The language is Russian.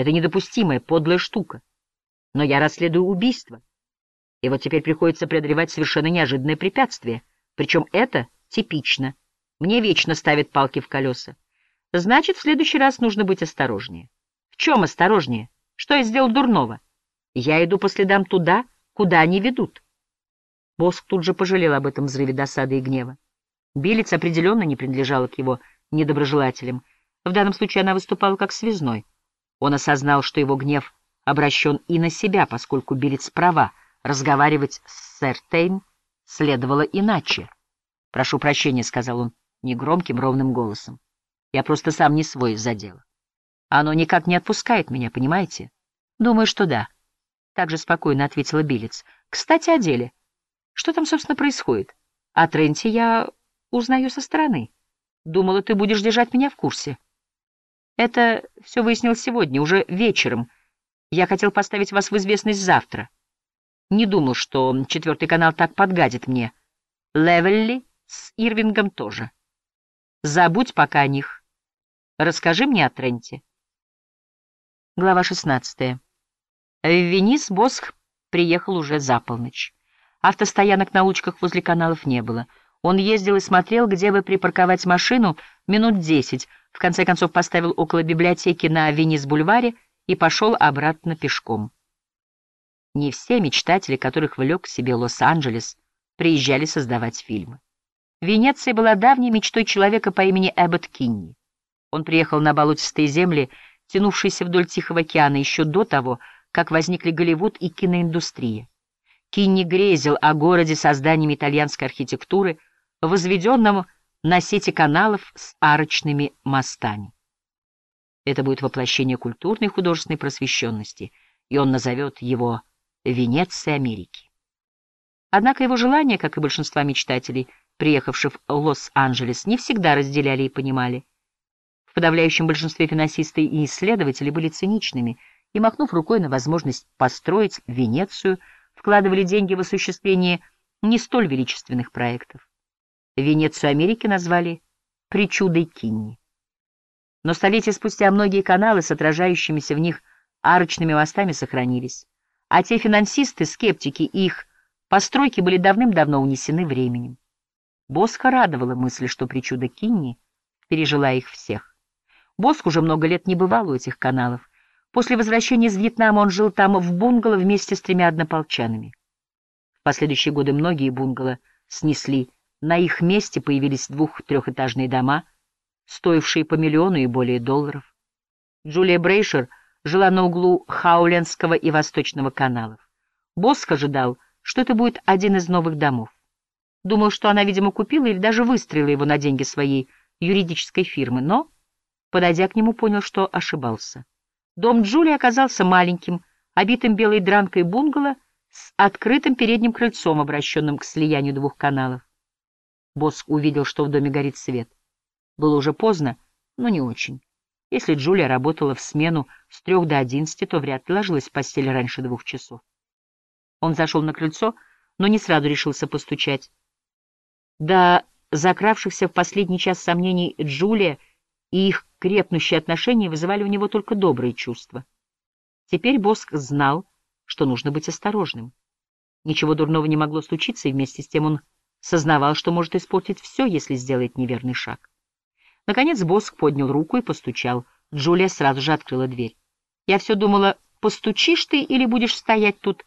Это недопустимая, подлая штука. Но я расследую убийство. И вот теперь приходится преодолевать совершенно неожиданное препятствие. Причем это типично. Мне вечно ставят палки в колеса. Значит, в следующий раз нужно быть осторожнее. В чем осторожнее? Что я сделал дурного? Я иду по следам туда, куда они ведут. Боск тут же пожалел об этом взрыве досады и гнева. Билец определенно не принадлежала к его недоброжелателям. В данном случае она выступала как связной. Он осознал, что его гнев обращен и на себя, поскольку Билец права, разговаривать с сэр Тейн следовало иначе. «Прошу прощения», — сказал он негромким, ровным голосом. «Я просто сам не свой из-за дела. Оно никак не отпускает меня, понимаете?» «Думаю, что да», — также спокойно ответила Билец. «Кстати, о деле». Что там, собственно, происходит? О Тренте я узнаю со стороны. Думала, ты будешь держать меня в курсе. Это все выяснилось сегодня, уже вечером. Я хотел поставить вас в известность завтра. Не думал, что четвертый канал так подгадит мне. Левелли с Ирвингом тоже. Забудь пока о них. Расскажи мне о Тренте. Глава 16. В Венис Босх приехал уже за полночь. Автостоянок на улочках возле каналов не было. Он ездил и смотрел, где бы припарковать машину, минут десять, в конце концов поставил около библиотеки на Венес-бульваре и пошел обратно пешком. Не все мечтатели, которых влек к себе Лос-Анджелес, приезжали создавать фильмы. Венеция была давней мечтой человека по имени Эббот Кинни. Он приехал на болотистые земли, тянувшиеся вдоль Тихого океана, еще до того, как возникли Голливуд и киноиндустрия. Кинни грезил о городе созданиями итальянской архитектуры, возведенном на сети каналов с арочными мостами. Это будет воплощение культурной и художественной просвещенности, и он назовет его Венецией Америки. Однако его желания, как и большинства мечтателей, приехавших в Лос-Анджелес, не всегда разделяли и понимали. В подавляющем большинстве финансисты и исследователи были циничными и, махнув рукой на возможность построить Венецию, вкладывали деньги в осуществление не столь величественных проектов. Венецию Америки назвали «причудой Кинни». Но столетия спустя многие каналы с отражающимися в них арочными мостами сохранились, а те финансисты, скептики их постройки были давным-давно унесены временем. Босха радовала мысль, что причуда Кинни пережила их всех. Босх уже много лет не бывал у этих каналов, После возвращения из Вьетнама он жил там в бунгало вместе с тремя однополчанами. В последующие годы многие бунгало снесли, на их месте появились двух-трехэтажные дома, стоившие по миллиону и более долларов. Джулия Брейшер жила на углу Хаулендского и Восточного каналов. Боск ожидал, что это будет один из новых домов. Думал, что она, видимо, купила или даже выстроила его на деньги своей юридической фирмы, но, подойдя к нему, понял, что ошибался. Дом Джулии оказался маленьким, обитым белой дранкой бунгало с открытым передним крыльцом, обращенным к слиянию двух каналов. Босс увидел, что в доме горит свет. Было уже поздно, но не очень. Если Джулия работала в смену с трех до одиннадцати, то вряд ли ложилась в постель раньше двух часов. Он зашел на крыльцо, но не сразу решился постучать. До закравшихся в последний час сомнений Джулия и их крепнущие отношения вызывали у него только добрые чувства. Теперь Боск знал, что нужно быть осторожным. Ничего дурного не могло случиться, и вместе с тем он сознавал, что может испортить все, если сделает неверный шаг. Наконец Боск поднял руку и постучал. Джулия сразу же открыла дверь. «Я все думала, постучишь ты или будешь стоять тут